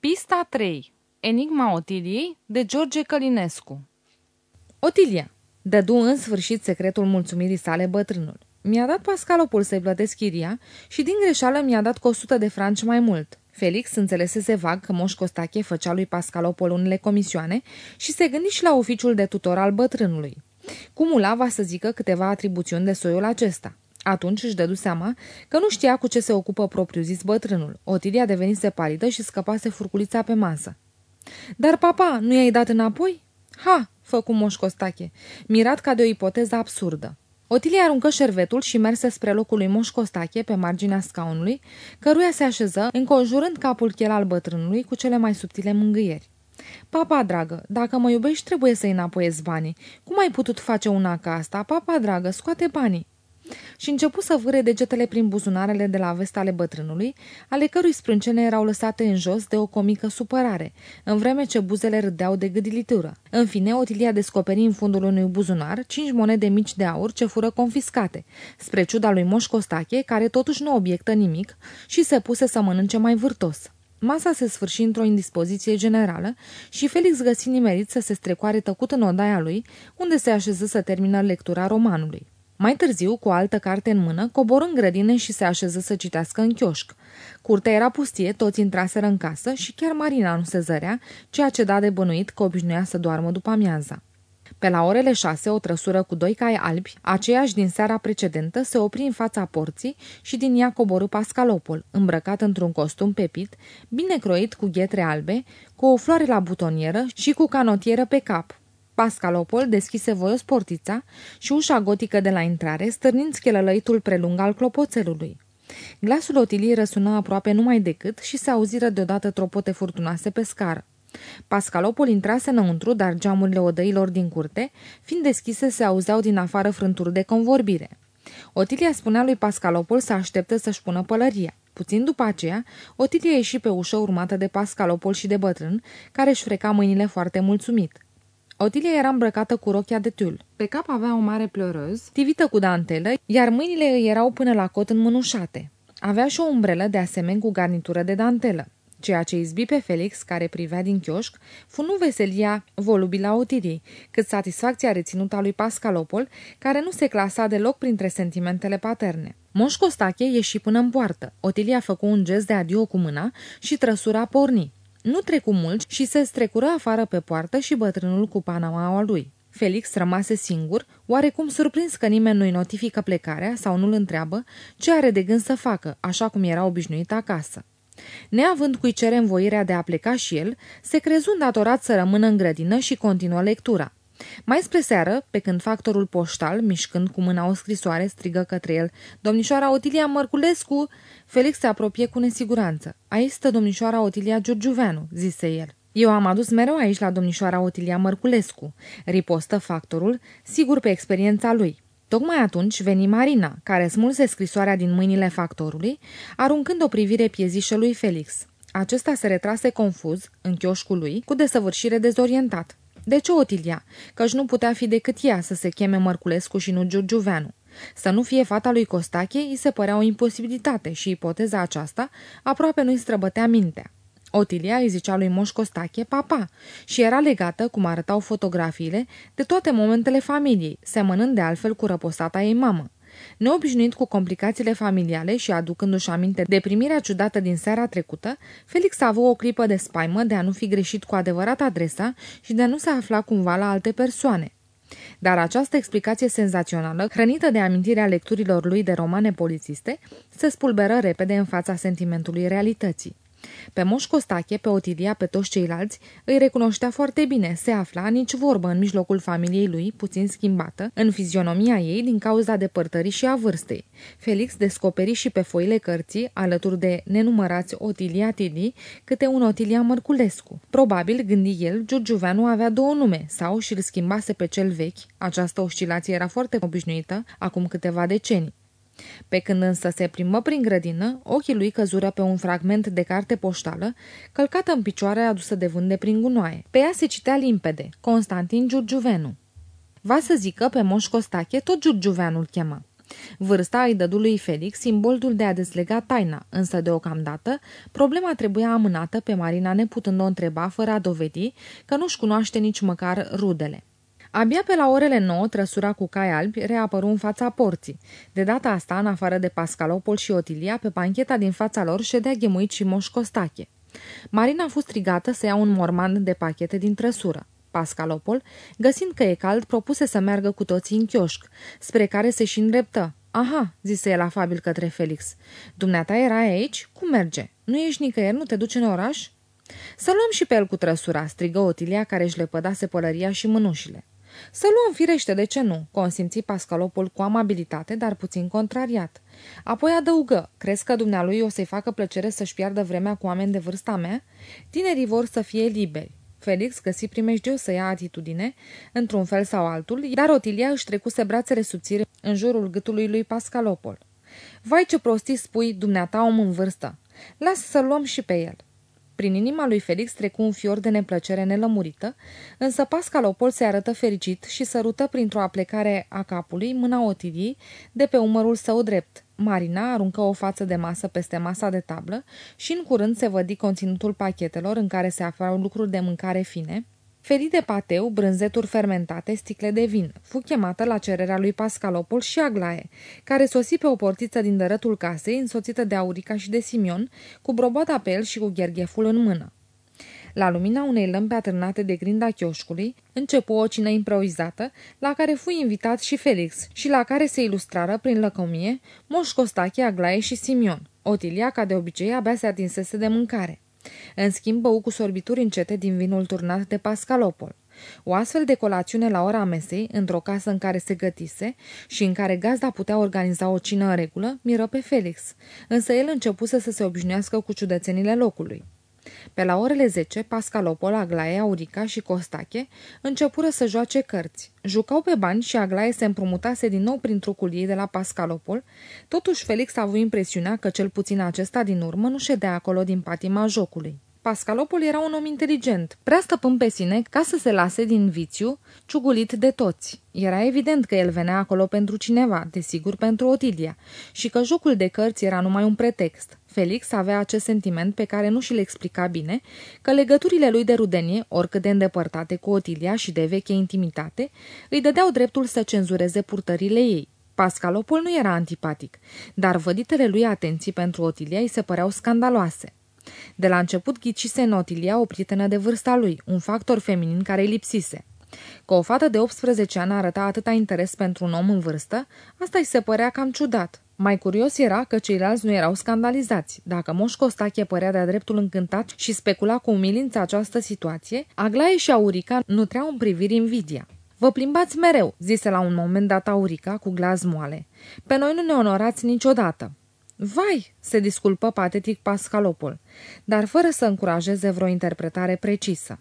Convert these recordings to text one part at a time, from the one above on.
Pista 3. Enigma Otiliei de George Călinescu Otilia, dădu în sfârșit secretul mulțumirii sale bătrânul. Mi-a dat Pascalopul să-i plătesc chiria și din greșeală mi-a dat cu 100 de franci mai mult. Felix înțelesese vag că Moș Costache făcea lui Pascalopol unele comisioane și se gândi și la oficiul de tutor al bătrânului. Cumula va să zică câteva atribuțiuni de soiul acesta. Atunci își dădu seama că nu știa cu ce se ocupă propriu-zis bătrânul. Otilia devenise palidă și scăpase furculița pe masă. Dar, papa, nu i-ai dat înapoi?" Ha!" făcu Moș Costache, mirat ca de o ipoteză absurdă. Otilia aruncă șervetul și merse spre locul lui Moș Costache pe marginea scaunului, căruia se așeză, înconjurând capul chel al bătrânului cu cele mai subtile mângâieri. Papa dragă, dacă mă iubești, trebuie să-i înapoiezi banii. Cum ai putut face una ca asta? Papa dragă, scoate banii și începu să vâre degetele prin buzunarele de la vest ale bătrânului, ale cărui sprâncene erau lăsate în jos de o comică supărare, în vreme ce buzele râdeau de gâdilitură. În fine, Otilia descoperi în fundul unui buzunar cinci monede mici de aur ce fură confiscate, spre ciuda lui Moș Costache, care totuși nu obiectă nimic și se puse să mănânce mai vârtos. Masa se sfârși într-o indispoziție generală și Felix găsi nimerit să se strecoare tăcut în odaia lui, unde se așeză să termină lectura romanului. Mai târziu, cu o altă carte în mână, coboră în grădine și se așeză să citească în chioșc. Curtea era pustie, toți intraseră în casă și chiar Marina nu se zărea, ceea ce da de bănuit că obișnuia să doarmă după amiaza. Pe la orele șase, o trăsură cu doi cai albi, aceeași din seara precedentă, se opri în fața porții și din ea coborâ Pascalopol, îmbrăcat într-un costum pepit, bine croit cu ghetre albe, cu o floare la butonieră și cu canotieră pe cap, Pascalopol deschise voios portița și ușa gotică de la intrare, stârnind schelălăitul prelung al clopoțelului. Glasul Otilii răsuna aproape numai decât și se auziră deodată tropote furtunoase pe scară. Pascalopol intrase înăuntru, dar geamurile odăilor din curte, fiind deschise, se auzeau din afară frânturi de convorbire. Otilia spunea lui Pascalopol să aștepte să-și pună pălăria. Puțin după aceea, Otilia ieși pe ușă urmată de Pascalopol și de bătrân, care își freca mâinile foarte mulțumit. Otilia era îmbrăcată cu rochia de tul. Pe cap avea o mare plorăz, tivită cu dantelă, iar mâinile îi erau până la cot înmânușate. Avea și o umbrelă de asemenea cu garnitură de dantelă. Ceea ce izbi pe Felix, care privea din chioșc, fu nu veselia volubilă a Otiliei, cât satisfacția reținută a lui Pascalopol, care nu se clasa deloc printre sentimentele paterne. Moș Costache ieși până în poartă. Otilia făcu un gest de adio cu mâna și trăsura porni. Nu trecu mult și se strecură afară pe poartă și bătrânul cu panamaua lui. Felix rămase singur, oarecum surprins că nimeni nu-i notifică plecarea sau nu-l întreabă ce are de gând să facă, așa cum era obișnuit acasă. Neavând cui cere învoirea de a pleca și el, se crezu datorat să rămână în grădină și continuă lectura. Mai spre seară, pe când factorul poștal, mișcând cu mâna o scrisoare, strigă către el, Domnișoara Otilia Mărculescu!" Felix se apropie cu nesiguranță. Aici stă domnișoara Otilia Giurgiuveanu," zise el. Eu am adus mereu aici la domnișoara Otilia Mărculescu," ripostă factorul, sigur pe experiența lui. Tocmai atunci veni Marina, care smulse scrisoarea din mâinile factorului, aruncând o privire piezișă lui Felix. Acesta se retrase confuz, în chioșcul lui, cu desăvârșire dezorientat. De ce Otilia? Căci nu putea fi decât ea să se cheme Mărculescu și nu Giurgiuveanu. Să nu fie fata lui Costache îi se părea o imposibilitate și ipoteza aceasta aproape nu-i străbătea mintea. Otilia îi zicea lui Moș Costache papa și era legată, cum arătau fotografiile, de toate momentele familiei, semănând de altfel cu răposata ei mamă. Neobișnuit cu complicațiile familiale și aducându-și aminte de primirea ciudată din seara trecută, Felix a avut o clipă de spaimă de a nu fi greșit cu adevărat adresa și de a nu se afla cumva la alte persoane. Dar această explicație senzațională, hrănită de amintirea lecturilor lui de romane polițiste, se spulberă repede în fața sentimentului realității. Pe Moș Costache, pe Otilia, pe toți ceilalți, îi recunoștea foarte bine, se afla nici vorbă în mijlocul familiei lui, puțin schimbată, în fizionomia ei din cauza depărtării și a vârstei. Felix descoperi și pe foile cărții, alături de nenumărați Otilia Tili, câte un Otilia Mărculescu. Probabil, gândi el, Giurgiuveanu avea două nume, sau și-l schimbase pe cel vechi, această oscilație era foarte obișnuită, acum câteva decenii. Pe când însă se plimbă prin grădină, ochii lui căzură pe un fragment de carte poștală, călcată în picioare adusă de vânt de prin gunoaie. Pe ea se citea limpede, Constantin Giurgiuvenu. Va să zică pe Moș Costache tot Giurgiuveanul chema. Vârsta îi dădu lui Felix simbolul de a dezlega taina, însă deocamdată problema trebuia amânată pe Marina neputând o întreba fără a dovedi că nu-și cunoaște nici măcar rudele. Abia pe la orele 9, trăsura cu cai albi reapăru în fața porții. De data asta, în afară de Pascalopol și Otilia, pe pancheta din fața lor ședea ghemuit și Moș Costache. Marina a fost strigată să ia un morman de pachete din trăsură. Pascalopol, găsind că e cald, propuse să meargă cu toții în chioșc, spre care se și îndreptă. Aha, zise el afabil către Felix. Dumneata era aici? Cum merge? Nu ești nicăieri? Nu te duci în oraș? Să luăm și pe el cu trăsura, strigă Otilia, care își lepădase pălăria și mânușile. Să luăm firește, de ce nu? Consimți Pascalopul cu amabilitate, dar puțin contrariat. Apoi adăugă, crezi că dumnealui o să-i facă plăcere să-și piardă vremea cu oameni de vârsta mea? Tinerii vor să fie liberi. Felix găsi primejdiu să ia atitudine, într-un fel sau altul, dar Otilia își trecuse brațele subțire în jurul gâtului lui Pascalopol. Vai ce prostii spui, dumneata om în vârstă! Lasă să luăm și pe el. Prin inima lui Felix trecu un fior de neplăcere nelămurită, însă Pascalopol se arătă fericit și sărută printr-o aplecare a capului mâna Otiliei de pe umărul său drept. Marina aruncă o față de masă peste masa de tablă și în curând se vădi conținutul pachetelor în care se aflau lucruri de mâncare fine, Felii de pateu, brânzeturi fermentate, sticle de vin. Fu chemată la cererea lui Pascalopol și Aglae, care sosi pe o portiță din dărătul casei, însoțită de Aurica și de Simion, cu brobota pe el și cu ghergheful în mână. La lumina unei lămpi atârnate de grinda chioșcului, începu o cină improvizată, la care fu invitat și Felix și la care se ilustrară prin lăcomie Moș Costache, Aglaie și Simion. Otilia, ca de obicei, abia se atinsese de mâncare. În schimb, bău cu sorbituri încete din vinul turnat de Pascalopol. O astfel de colațiune la ora mesei, într-o casă în care se gătise și în care gazda putea organiza o cină în regulă, miră pe Felix, însă el începuse să se obișnuiască cu ciudățenile locului. Pe la orele 10, Pascalopol, Aglaie, Aurica și Costache începură să joace cărți. Jucau pe bani și Aglaie se împrumutase din nou prin trucul ei de la Pascalopol, totuși Felix a avut impresiunea că cel puțin acesta din urmă nu ședea acolo din patima jocului. Pascalopol era un om inteligent, prea stăpân pe sine ca să se lase din vițiu, ciugulit de toți. Era evident că el venea acolo pentru cineva, desigur pentru Otilia, și că jocul de cărți era numai un pretext. Felix avea acest sentiment pe care nu și-l explica bine, că legăturile lui de rudenie, oricât de îndepărtate cu Otilia și de veche intimitate, îi dădeau dreptul să cenzureze purtările ei. Pascalopol nu era antipatic, dar văditele lui atenții pentru Otilia îi se păreau scandaloase. De la început ghicise în Otilia o prietenă de vârsta lui, un factor feminin care îi lipsise. Că o fată de 18 ani arăta atâta interes pentru un om în vârstă, asta îi se părea cam ciudat. Mai curios era că ceilalți nu erau scandalizați. Dacă Moș Costache părea de-a dreptul încântat și specula cu umilință această situație, Aglaie și Aurica nutreau în priviri invidia. Vă plimbați mereu, zise la un moment dat Aurica cu glas moale. Pe noi nu ne onorați niciodată. Vai, se disculpă patetic Pascalopol, dar fără să încurajeze vreo interpretare precisă.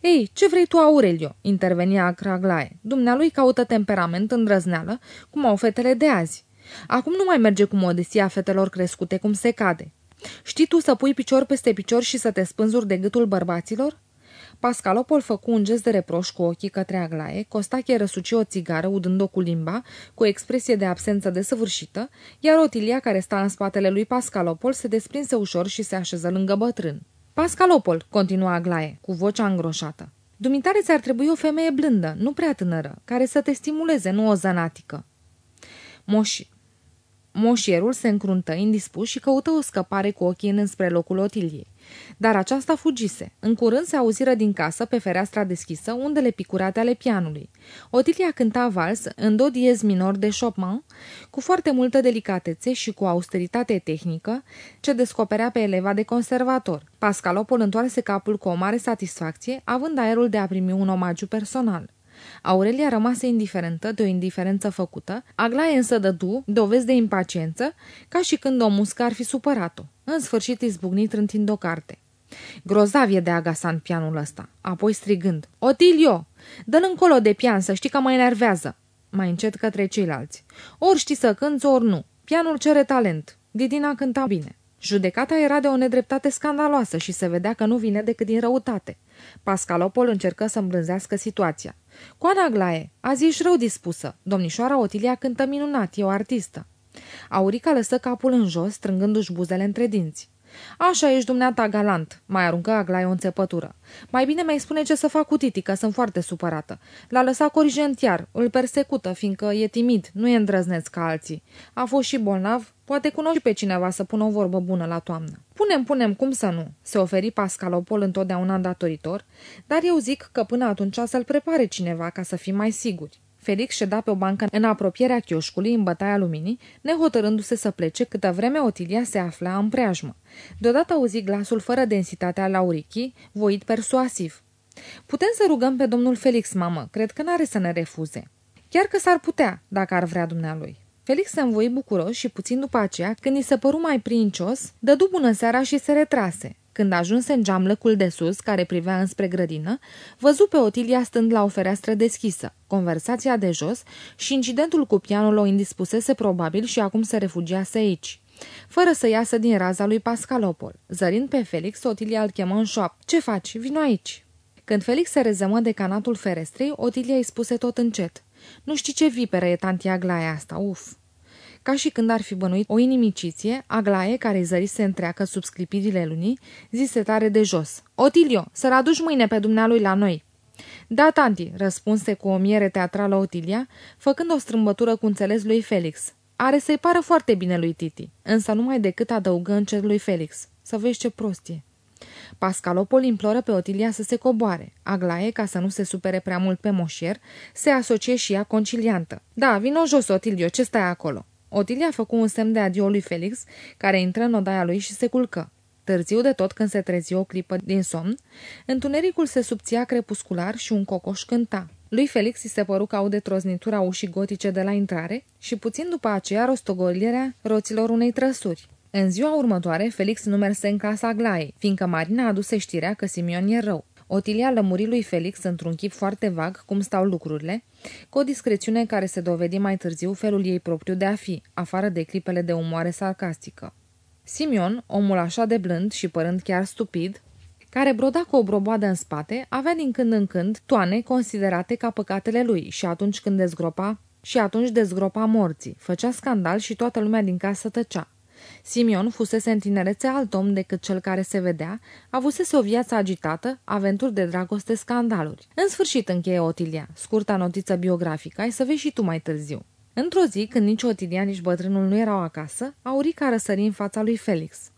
Ei, ce vrei tu, Aurelio?" intervenia Craglae. Dumnealui caută temperament îndrăzneală, cum au fetele de azi. Acum nu mai merge cu modestia fetelor crescute cum se cade. Știi tu să pui picior peste picior și să te spânzuri de gâtul bărbaților? Pascalopol făcu un gest de reproș cu ochii către Aglaie, Costache răsuci o țigară, udând-o cu limba, cu o expresie de absență desăvârșită, iar Otilia, care sta în spatele lui Pascalopol, se desprinse ușor și se așeză lângă bătrân. Pascalopol, continua Aglaie, cu vocea îngroșată. Dumitare ți-ar trebui o femeie blândă, nu prea tânără, care să te stimuleze, nu o zanatică. Moși, Moșierul se încruntă indispus și căută o scăpare cu ochii înspre locul Otiliei. Dar aceasta fugise. În curând se auziră din casă, pe fereastra deschisă, undele picurate ale pianului. Otilia cânta vals în do diez minor de Chopin, cu foarte multă delicatețe și cu austeritate tehnică, ce descoperea pe eleva de conservator. Pascalopol întoarse capul cu o mare satisfacție, având aerul de a primi un omagiu personal. Aurelia rămase indiferentă de o indiferență făcută, Aglaie însă dădu dovezi de impaciență, ca și când o muscă ar fi supărat-o. În sfârșit izbucni trântind o carte. Grozav e de agasan pianul ăsta, apoi strigând, Otilio, dă-l încolo de pian, să știi că mă enervează. Mai încet către ceilalți. Ori știi să cânți, ori nu. Pianul cere talent. Didina cânta bine. Judecata era de o nedreptate scandaloasă și se vedea că nu vine decât din răutate. Pascalopol încercă să îmbrânzească situația. Coana Aglaie, azi ești rău dispusă. Domnișoara Otilia cântă minunat, e o artistă. Aurica lăsă capul în jos, strângându-și buzele între dinți. Așa ești dumneata galant, mai aruncă Aglaie o înțepătură. Mai bine mai spune ce să fac cu Titi, că sunt foarte supărată. L-a lăsat corigentiar, îl persecută, fiindcă e timid, nu e îndrăzneț ca alții. A fost și bolnav, poate cunoști pe cineva să pună o vorbă bună la toamnă. Punem, punem, cum să nu? Se oferi Pascalopol întotdeauna îndatoritor, dar eu zic că până atunci să-l prepare cineva ca să fim mai siguri. Felix ședea pe o bancă în apropierea chioșcului, în bătaia luminii, nehotărându-se să plece câtă vreme Otilia se afla în preajmă. Deodată auzi glasul fără densitate al Laurichii, voit persuasiv. Putem să rugăm pe domnul Felix, mamă, cred că n-are să ne refuze. Chiar că s-ar putea, dacă ar vrea dumnealui. Felix se învoi bucuros și puțin după aceea, când i se păru mai princios, dădu bună seara și se retrase. Când ajunse în geamlăcul de sus, care privea înspre grădină, văzu pe Otilia stând la o fereastră deschisă, conversația de jos și incidentul cu pianul o indispusese probabil și acum se refugiase aici. Fără să iasă din raza lui Pascalopol. Zărind pe Felix, Otilia îl chemă în șoap. Ce faci? Vino aici!" Când Felix se rezămă de canatul ferestrei, Otilia îi spuse tot încet. Nu știi ce viperă e tantia Aglaia asta, uf!" Ca și când ar fi bănuit o inimiciție, Aglaie, care îi zărise întreacă sub sclipirile lunii, zise tare de jos. Otilio, să-l aduci mâine pe dumnealui la noi. Da, tanti, răspunse cu o miere teatrală Otilia, făcând o strâmbătură cu înțeles lui Felix. Are să-i pară foarte bine lui Titi, însă numai decât adăugă în cer lui Felix. Să vezi ce prostie. Pascalopol imploră pe Otilia să se coboare. Aglaie, ca să nu se supere prea mult pe moșier, se asocie și ea conciliantă. Da, vino jos, Otilio, ce stai acolo? Otilia a făcut un semn de adio lui Felix, care intră în odaia lui și se culcă. Târziu de tot, când se trezi o clipă din somn, întunericul se subția crepuscular și un cocoș cânta. Lui Felix îi se păru că aude troznitura ușii gotice de la intrare și puțin după aceea rostogolirea roților unei trăsuri. În ziua următoare, Felix nu merse în casa Aglaiei, fiindcă Marina aduse știrea că Simion e rău. Otilia lămuri lui Felix într-un chip foarte vag cum stau lucrurile, cu o discrețiune care se dovedi mai târziu felul ei propriu de a fi, afară de clipele de umoare sarcastică. Simion, omul așa de blând și părând chiar stupid, care broda cu o broboadă în spate, avea din când în când toane considerate ca păcatele lui și atunci când dezgropa și atunci dezgropa morții, făcea scandal și toată lumea din casă tăcea. Simion fusese în tinerețe alt om decât cel care se vedea, avusese o viață agitată, aventuri de dragoste, scandaluri. În sfârșit încheie Otilia, scurta notiță biografică, ai să vezi și tu mai târziu. Într-o zi, când nici Otilia, nici bătrânul nu erau acasă, Aurica răsări în fața lui Felix.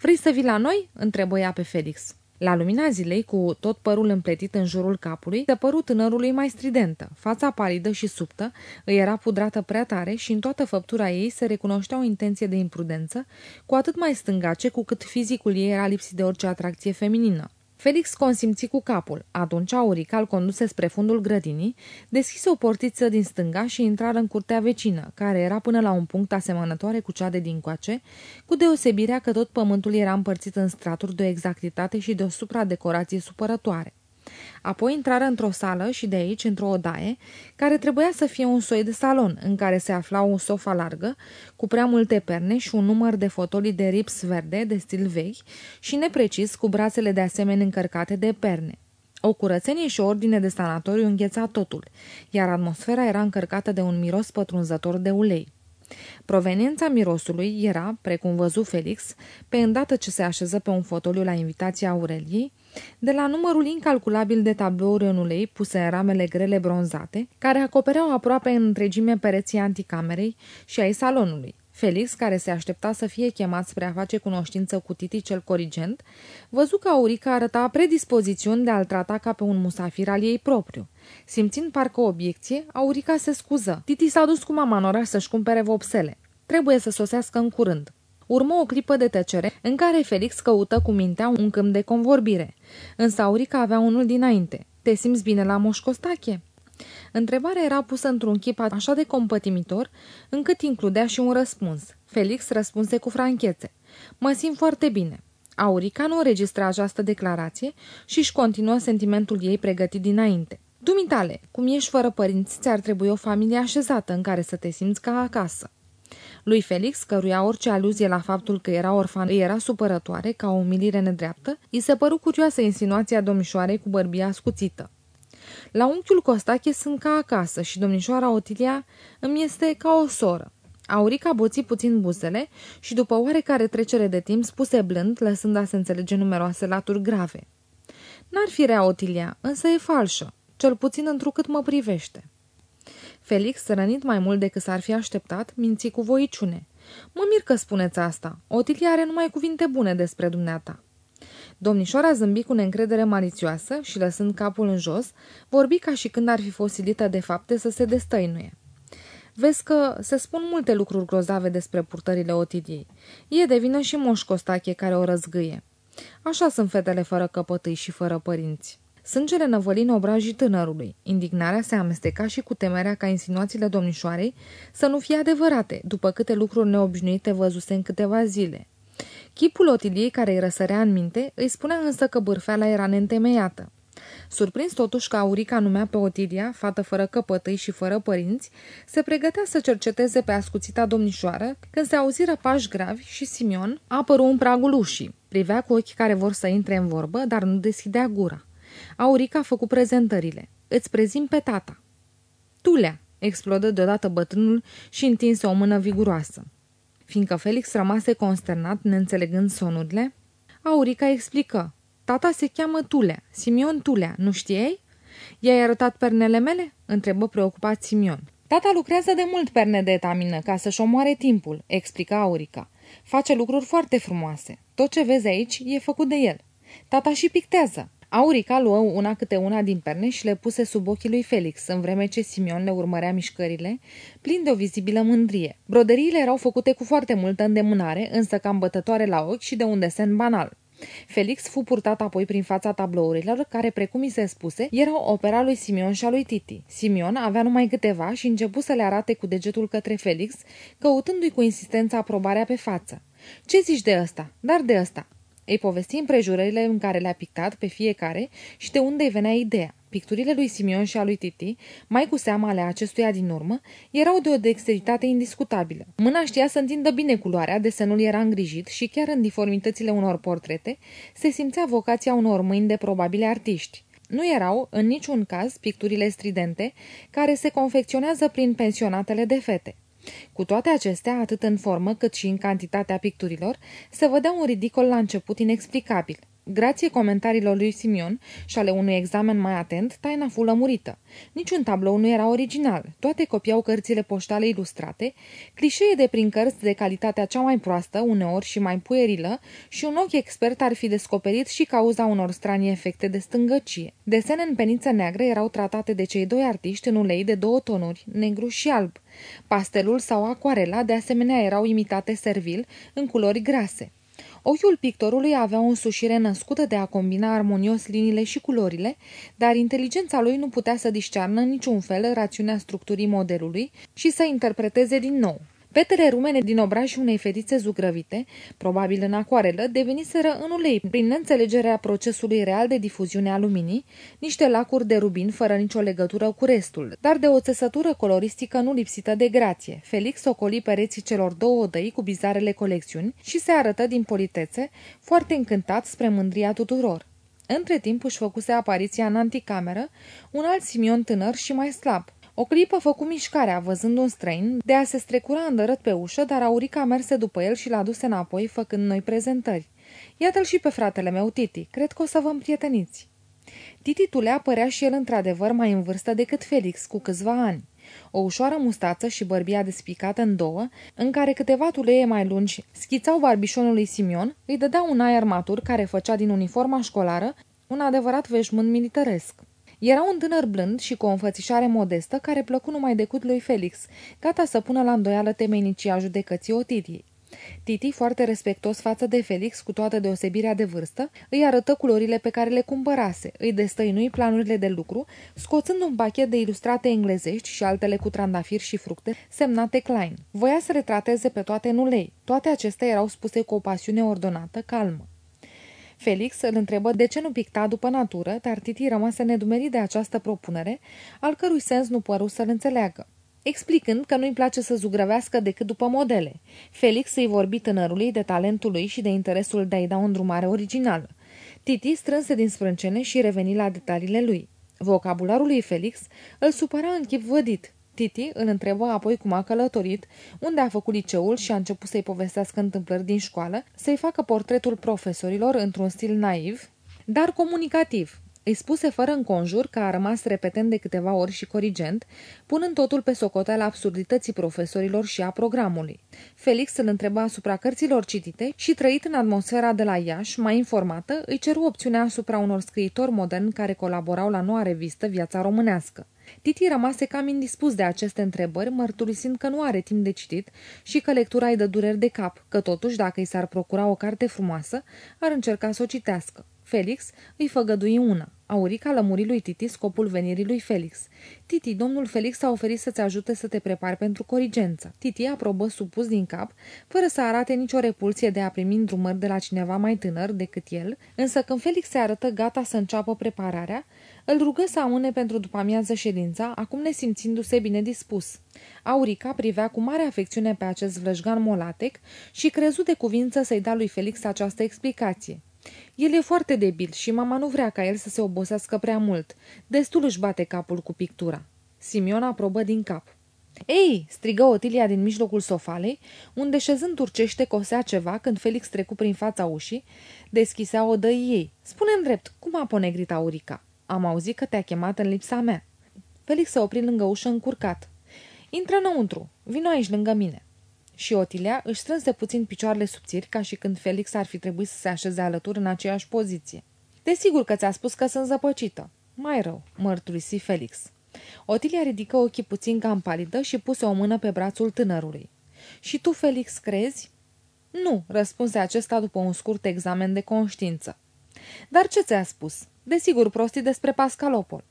Vrei să vii la noi?" întrebă ea pe Felix. La lumina zilei, cu tot părul împletit în jurul capului, se părut tânărului mai stridentă. Fața palidă și subtă îi era pudrată prea tare și în toată făptura ei se recunoștea o intenție de imprudență, cu atât mai stângace cu cât fizicul ei era lipsit de orice atracție feminină. Felix consimți cu capul. Atunci Aurica îl conduse spre fundul grădinii, deschise o portiță din stânga și intrară în curtea vecină, care era până la un punct asemănătoare cu cea de dincoace, cu deosebirea că tot pământul era împărțit în straturi de o exactitate și de o supradecorație supărătoare. Apoi intrară într-o sală și de aici într-o odaie, care trebuia să fie un soi de salon, în care se afla o sofa largă, cu prea multe perne și un număr de fotolii de rips verde, de stil vechi, și neprecis, cu brațele de asemenea încărcate de perne. O curățenie și o ordine de sanatoriu îngheța totul, iar atmosfera era încărcată de un miros pătrunzător de ulei. Proveniența mirosului era, precum văzu Felix, pe îndată ce se așeză pe un fotoliu la invitația Aureliei, de la numărul incalculabil de tablouri în ulei puse în ramele grele bronzate, care acopereau aproape în întregime pereții anticamerei și ai salonului. Felix, care se aștepta să fie chemat spre a face cunoștință cu Titi cel corigent, văzu că Aurica arăta predispozițiuni de a-l trata ca pe un musafir al ei propriu. Simțind parcă o obiecție, Aurica se scuză. Titi s-a dus cu mama în oraș să-și cumpere vopsele. Trebuie să sosească în curând. Urmă o clipă de tăcere, în care Felix căută cu mintea un câmp de convorbire. Însă Aurica avea unul dinainte. Te simți bine la Moș Costache?" Întrebarea era pusă într-un chip așa de compătimitor, încât includea și un răspuns. Felix răspunse cu franchețe. Mă simt foarte bine. Aurica nu înregistra această declarație și își continuă sentimentul ei pregătit dinainte. Dumitale, cum ești fără părinți, ți-ar trebui o familie așezată în care să te simți ca acasă. Lui Felix, căruia orice aluzie la faptul că era orfan îi era supărătoare, ca o umilire nedreaptă, îi se păru curioasă insinuația domnișoarei cu bărbia scuțită. La unchiul Costache sunt ca acasă și domnișoara Otilia îmi este ca o soră. Aurica boți puțin buzele și după oarecare trecere de timp spuse blând, lăsând a se înțelege numeroase laturi grave. N-ar fi rea Otilia, însă e falșă, cel puțin întrucât mă privește. Felix, rănit mai mult decât s-ar fi așteptat, minți cu voiciune. Mă mir că spuneți asta. Otilia are numai cuvinte bune despre dumneata. Domnișoara zâmbi cu neîncredere malițioasă și, lăsând capul în jos, vorbi ca și când ar fi fost silită de fapte să se destăinuie. Vezi că se spun multe lucruri grozave despre purtările Otiliei. E de vină și Moș Costache care o răzgâie. Așa sunt fetele fără căpătâi și fără părinți. Sângele năvălin obrajii tânărului. Indignarea se amesteca și cu temerea ca insinuațiile domnișoarei să nu fie adevărate, după câte lucruri neobișnuite văzuse în câteva zile. Chipul Otiliei care îi răsărea în minte îi spunea însă că bârfeala era neîntemeiată. Surprins totuși că Aurica numea pe Otilia, fată fără căpătâi și fără părinți, se pregătea să cerceteze pe ascuțita domnișoară când se auziră pași gravi și Simion apăru în pragul ușii. Privea cu ochi care vor să intre în vorbă, dar nu deschidea gura. Aurica a făcut prezentările. Îți prezint pe tata. Tulea, explodă deodată bătrânul și întinse o mână viguroasă. Fiindcă Felix rămase consternat, neînțelegând sonurile, Aurica explică. Tata se cheamă Tulea, Simion Tulea, nu știai? I-ai arătat pernele mele?" întrebă preocupat Simion. Tata lucrează de mult perne de etamină ca să-și omoare timpul," explica Aurica. Face lucruri foarte frumoase. Tot ce vezi aici e făcut de el. Tata și pictează. Aurica luă una câte una din perne și le puse sub ochii lui Felix, în vreme ce Simion le urmărea mișcările, plin de o vizibilă mândrie. Broderiile erau făcute cu foarte multă îndemânare, însă cam bătătoare la ochi și de un desen banal. Felix fu purtat apoi prin fața tablourilor, care, precum i se spuse, erau opera lui Simion și a lui Titi. Simion avea numai câteva și începu să le arate cu degetul către Felix, căutându-i cu insistență aprobarea pe față. Ce zici de ăsta? Dar de ăsta. Îi povesti împrejurările în care le-a pictat pe fiecare și de unde îi venea ideea. Picturile lui Simion și a lui Titi, mai cu seama ale acestuia din urmă, erau de o dexteritate indiscutabilă. Mâna știa să întindă bine culoarea, desenul era îngrijit și chiar în diformitățile unor portrete se simțea vocația unor mâini de probabile artiști. Nu erau, în niciun caz, picturile stridente care se confecționează prin pensionatele de fete. Cu toate acestea, atât în formă cât și în cantitatea picturilor, se vedea un ridicol la început inexplicabil. Grație comentariilor lui Simion și ale unui examen mai atent, taina fu lămurită. Niciun tablou nu era original, toate copiau cărțile poștale ilustrate, clișee de prin cărți de calitatea cea mai proastă, uneori și mai puerilă, și un ochi expert ar fi descoperit și cauza unor stranii efecte de stângăcie. Desene în peniță neagră erau tratate de cei doi artiști în ulei de două tonuri, negru și alb. Pastelul sau acuarela de asemenea erau imitate servil în culori grase. Ochiul pictorului avea o însușire născută de a combina armonios liniile și culorile, dar inteligența lui nu putea să discearnă în niciun fel rațiunea structurii modelului și să interpreteze din nou. Petele rumene din obrajii unei fetițe zugrăvite, probabil în acoarelă, deveniseră în ulei, prin neînțelegerea procesului real de difuziune a luminii, niște lacuri de rubin fără nicio legătură cu restul, dar de o țesătură coloristică nu lipsită de grație. Felix ocoli pereții celor două odăi cu bizarele colecțiuni și se arătă din politețe, foarte încântat spre mândria tuturor. Între timp își făcuse apariția în anticameră un alt Simion tânăr și mai slab, o clipă făcu mișcarea, văzând un străin, de a se strecura îndărât pe ușă, dar Aurica merse după el și l-a dus înapoi, făcând noi prezentări. Iată-l și pe fratele meu, Titi. Cred că o să vă împrieteniți. Titi Tulea părea și el într-adevăr mai în vârstă decât Felix, cu câțiva ani. O ușoară mustață și bărbia despicată în două, în care câteva tuleie mai lungi schițau barbișonul lui Simion, îi dădea un aer matur care făcea din uniforma școlară un adevărat veșmânt militaresc. Era un tânăr blând și cu o înfățișare modestă care plăcu numai decât lui Felix, gata să pună la îndoială temenicia judecății Otidiei. Titi, foarte respectos față de Felix, cu toată deosebirea de vârstă, îi arătă culorile pe care le cumpărase, îi destăinui planurile de lucru, scoțând un pachet de ilustrate englezești și altele cu trandafiri și fructe, semnate Klein. Voia să retrateze pe toate în ulei. Toate acestea erau spuse cu o pasiune ordonată, calmă. Felix îl întrebă de ce nu picta după natură, dar Titi rămase nedumerit de această propunere, al cărui sens nu păru să-l înțeleagă. explicând că nu-i place să zugrăvească decât după modele. Felix îi vorbi tânărului de talentul lui și de interesul de a-i da o îndrumare originală. Titi strânse din sprâncene și reveni la detaliile lui. Vocabularul lui Felix îl supăra în chip vădit. Titi îl întrebă apoi cum a călătorit, unde a făcut liceul și a început să-i povestească întâmplări din școală, să-i facă portretul profesorilor într-un stil naiv, dar comunicativ. Îi spuse fără înconjur că a rămas repetând de câteva ori și corigent, punând totul pe socoteala absurdității profesorilor și a programului. Felix îl întreba asupra cărților citite și, trăit în atmosfera de la Iași, mai informată, îi ceru opțiunea asupra unor scriitori moderni care colaborau la noua revistă Viața Românească. Titi rămase cam indispus de aceste întrebări, mărturisind că nu are timp de citit și că lectura îi dă dureri de cap, că totuși, dacă i s-ar procura o carte frumoasă, ar încerca să o citească. Felix îi făgădui una. Aurica lămuri lui Titi scopul venirii lui Felix. Titi, domnul Felix a oferit să-ți ajute să te prepari pentru corigență. Titi aprobă supus din cap, fără să arate nicio repulsie de a primi îndrumări de la cineva mai tânăr decât el, însă când Felix se arătă gata să înceapă prepararea, îl rugă să amâne pentru după amiază ședința, acum nesimțindu-se bine dispus. Aurica privea cu mare afecțiune pe acest vlăjgan molatec și crezu de cuvință să-i da lui Felix această explicație. El e foarte debil și mama nu vrea ca el să se obosească prea mult. Destul își bate capul cu pictura. Simiona aprobă din cap. Ei!" strigă Otilia din mijlocul sofalei, unde șezând turcește cosea ceva când Felix trecu prin fața ușii, deschisea o dăi ei. Spune-mi drept, cum a ponegrit Aurica? Am auzit că te-a chemat în lipsa mea." Felix se opri lângă ușă încurcat. Intră înăuntru, vino aici lângă mine." Și Otilia își strânse puțin picioarele subțiri, ca și când Felix ar fi trebuit să se așeze alături în aceeași poziție. Desigur că ți-a spus că sunt zăpăcită. Mai rău, mărturisi Felix. Otilia ridică ochii puțin cam palidă și puse o mână pe brațul tânărului. Și tu, Felix, crezi? Nu, răspunse acesta după un scurt examen de conștiință. Dar ce ți-a spus? Desigur, prostii despre Pascalopol.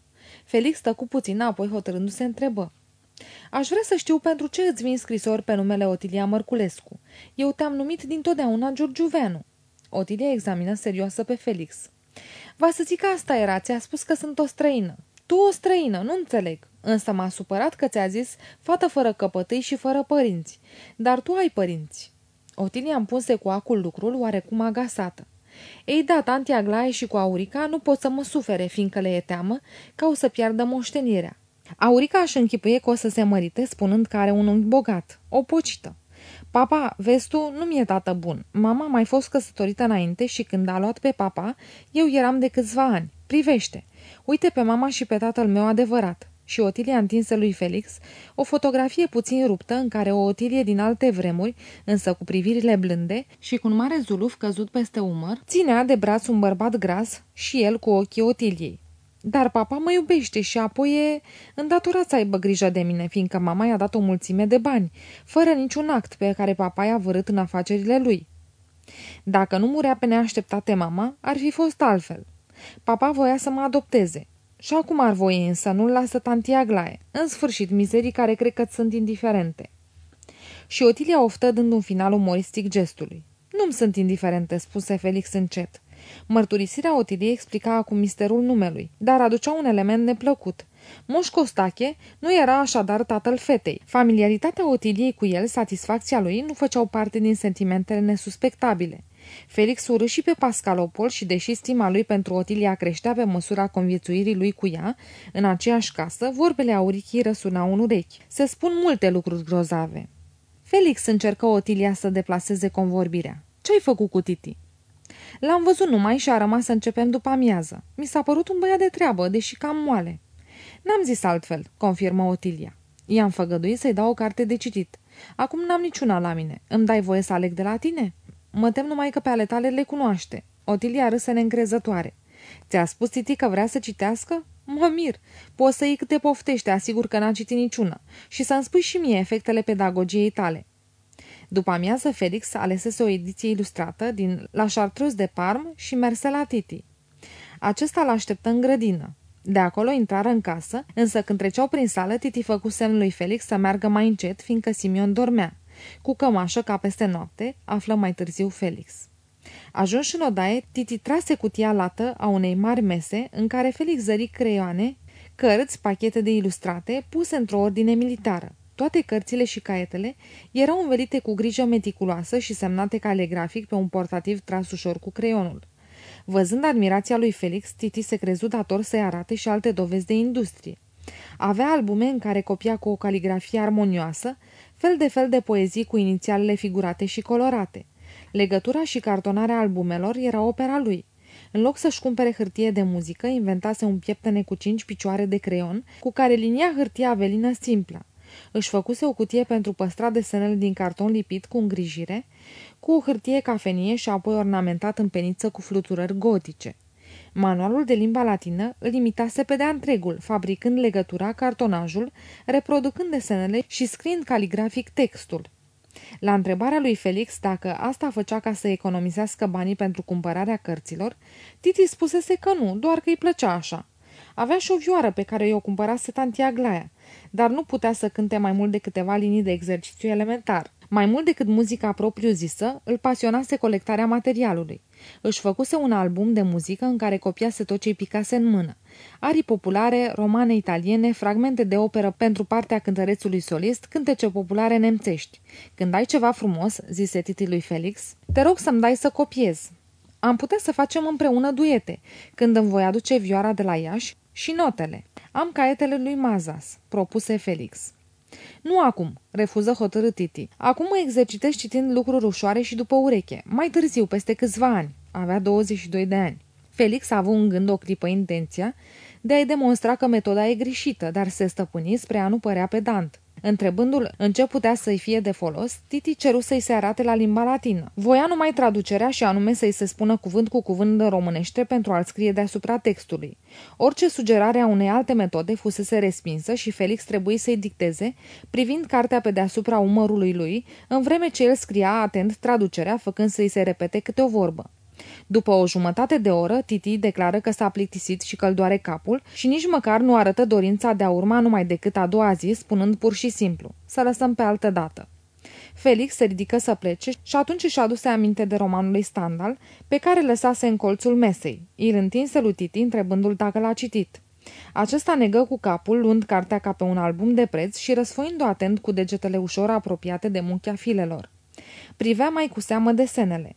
Felix tăcu puțin, apoi hotărându-se întrebă. Aș vrea să știu pentru ce îți vin scrisori pe numele Otilia Mărculescu. Eu te-am numit dintotdeauna Giurgiuveanu. Otilia examină serioasă pe Felix. Va să zic că asta era, ți-a spus că sunt o străină. Tu o străină, nu înțeleg. Însă m-a supărat că ți-a zis fată fără căpătâi și fără părinți. Dar tu ai părinți. Otilia îmi punse cu acul lucrul oarecum agasată. Ei da, tanti Aglaie și cu Aurica nu pot să mă sufere, fiindcă le e teamă ca o să piardă moștenirea. Aurica își închipuie că o să se mărite, spunând că are un unghi bogat, o pocită. Papa, vezi tu, nu mi-e tată bun. Mama a mai fost căsătorită înainte și când a luat pe papa, eu eram de câțiva ani. Privește! Uite pe mama și pe tatăl meu adevărat. Și Otilia întinsă lui Felix o fotografie puțin ruptă în care o Otilie din alte vremuri, însă cu privirile blânde și cu un mare zuluf căzut peste umăr, ținea de braț un bărbat gras și el cu ochii Otiliei. Dar papa mă iubește și apoi e îndatorat să aibă grijă de mine, fiindcă mama i-a dat o mulțime de bani, fără niciun act pe care papa i-a vărât în afacerile lui. Dacă nu murea pe neașteptate mama, ar fi fost altfel. Papa voia să mă adopteze. Și acum ar voi însă, nu-l lasă tantia Aglaie. În sfârșit, mizerii care cred că sunt indiferente. Și Otilia oftă dând un final umoristic gestului. Nu-mi sunt indiferente, spuse Felix încet. Mărturisirea Otiliei explica acum misterul numelui, dar aducea un element neplăcut. Moș Costache nu era așadar tatăl fetei. Familiaritatea Otiliei cu el, satisfacția lui, nu făceau parte din sentimentele nesuspectabile. Felix urâ și pe Pascalopol și, deși stima lui pentru Otilia creștea pe măsura conviețuirii lui cu ea, în aceeași casă, vorbele aurichii răsunau în urechi. Se spun multe lucruri grozave. Felix încercă Otilia să deplaseze convorbirea. Ce-ai făcut cu Titi? L-am văzut numai și a rămas să începem după amiază. Mi s-a părut un băiat de treabă, deși cam moale. N-am zis altfel, confirmă Otilia. I-am făgăduit să-i dau o carte de citit. Acum n-am niciuna la mine. Îmi dai voie să aleg de la tine? Mă tem numai că pe ale tale le cunoaște. Otilia râse neîncrezătoare. Ți-a spus Titi că vrea să citească? Mă mir. Poți să iei câte poftește, asigur că n-a citit niciuna. Și să-mi spui și mie efectele pedagogiei tale. După amiază, Felix alesese o ediție ilustrată din La Chartreuse de Parme și merse la Titi. Acesta l-așteptă în grădină. De acolo intrară în casă, însă când treceau prin sală, Titi făcu semn lui Felix să meargă mai încet, fiindcă Simion dormea. Cu cămașă ca peste noapte, află mai târziu Felix. Ajuns în odaie, Titi trase cutia lată a unei mari mese, în care Felix zări creioane, cărți, pachete de ilustrate, puse într-o ordine militară. Toate cărțile și caietele erau învelite cu grijă meticuloasă și semnate caligrafic pe un portativ tras ușor cu creionul. Văzând admirația lui Felix, Titi se crezu dator să-i arate și alte dovezi de industrie. Avea albume în care copia cu o caligrafie armonioasă, fel de fel de poezii cu inițialele figurate și colorate. Legătura și cartonarea albumelor era opera lui. În loc să-și cumpere hârtie de muzică, inventase un pieptene cu cinci picioare de creion, cu care linia hârtie avelină simplă. Își făcuse o cutie pentru păstra desenele din carton lipit cu îngrijire, cu o hârtie cafenie și apoi ornamentat în peniță cu fluturări gotice. Manualul de limba latină îl imitase pe de întregul, fabricând legătura, cartonajul, reproducând desenele și scriind caligrafic textul. La întrebarea lui Felix dacă asta făcea ca să economisească banii pentru cumpărarea cărților, Titi spusese că nu, doar că îi plăcea așa. Avea și o vioară pe care i-o cumpărase tantia Glaia, dar nu putea să cânte mai mult de câteva linii de exercițiu elementar. Mai mult decât muzica propriu-zisă, îl pasionase colectarea materialului. Își făcuse un album de muzică în care copiase tot ce-i picase în mână. Arii populare, romane italiene, fragmente de operă pentru partea cântărețului solist, cântece populare nemțești. Când ai ceva frumos, zise titi lui Felix, te rog să-mi dai să copiez. Am putea să facem împreună duete, când îmi voi aduce vioara de la Iași și notele. Am caietele lui Mazas, propuse Felix. Nu acum, refuză hotărât Titi. Acum mă exercitez citind lucruri ușoare și după ureche. Mai târziu, peste câțiva ani. Avea 22 de ani. Felix a avut în gând o clipă intenția de a-i demonstra că metoda e greșită, dar se stăpâni spre a nu părea pedant. Întrebându-l în ce putea să-i fie de folos, Titi ceru să-i se arate la limba latină. Voia numai traducerea și anume să-i se spună cuvânt cu cuvânt în românește pentru a-l scrie deasupra textului. Orice sugerare a unei alte metode fusese respinsă și Felix trebuie să-i dicteze, privind cartea pe deasupra umărului lui, în vreme ce el scria atent traducerea, făcând să-i se repete câte o vorbă. După o jumătate de oră, Titi declară că s-a plictisit și că îl doare capul și nici măcar nu arătă dorința de a urma numai decât a doua zi, spunând pur și simplu, să lăsăm pe altă dată. Felix se ridică să plece și atunci își aduse aminte de romanul lui Standal, pe care lăsase în colțul mesei. Îl întinse lui Titi, întrebându-l dacă l-a citit. Acesta negă cu capul, luând cartea ca pe un album de preț și răsfoind-o atent cu degetele ușor apropiate de munchea filelor. Privea mai cu seamă desenele.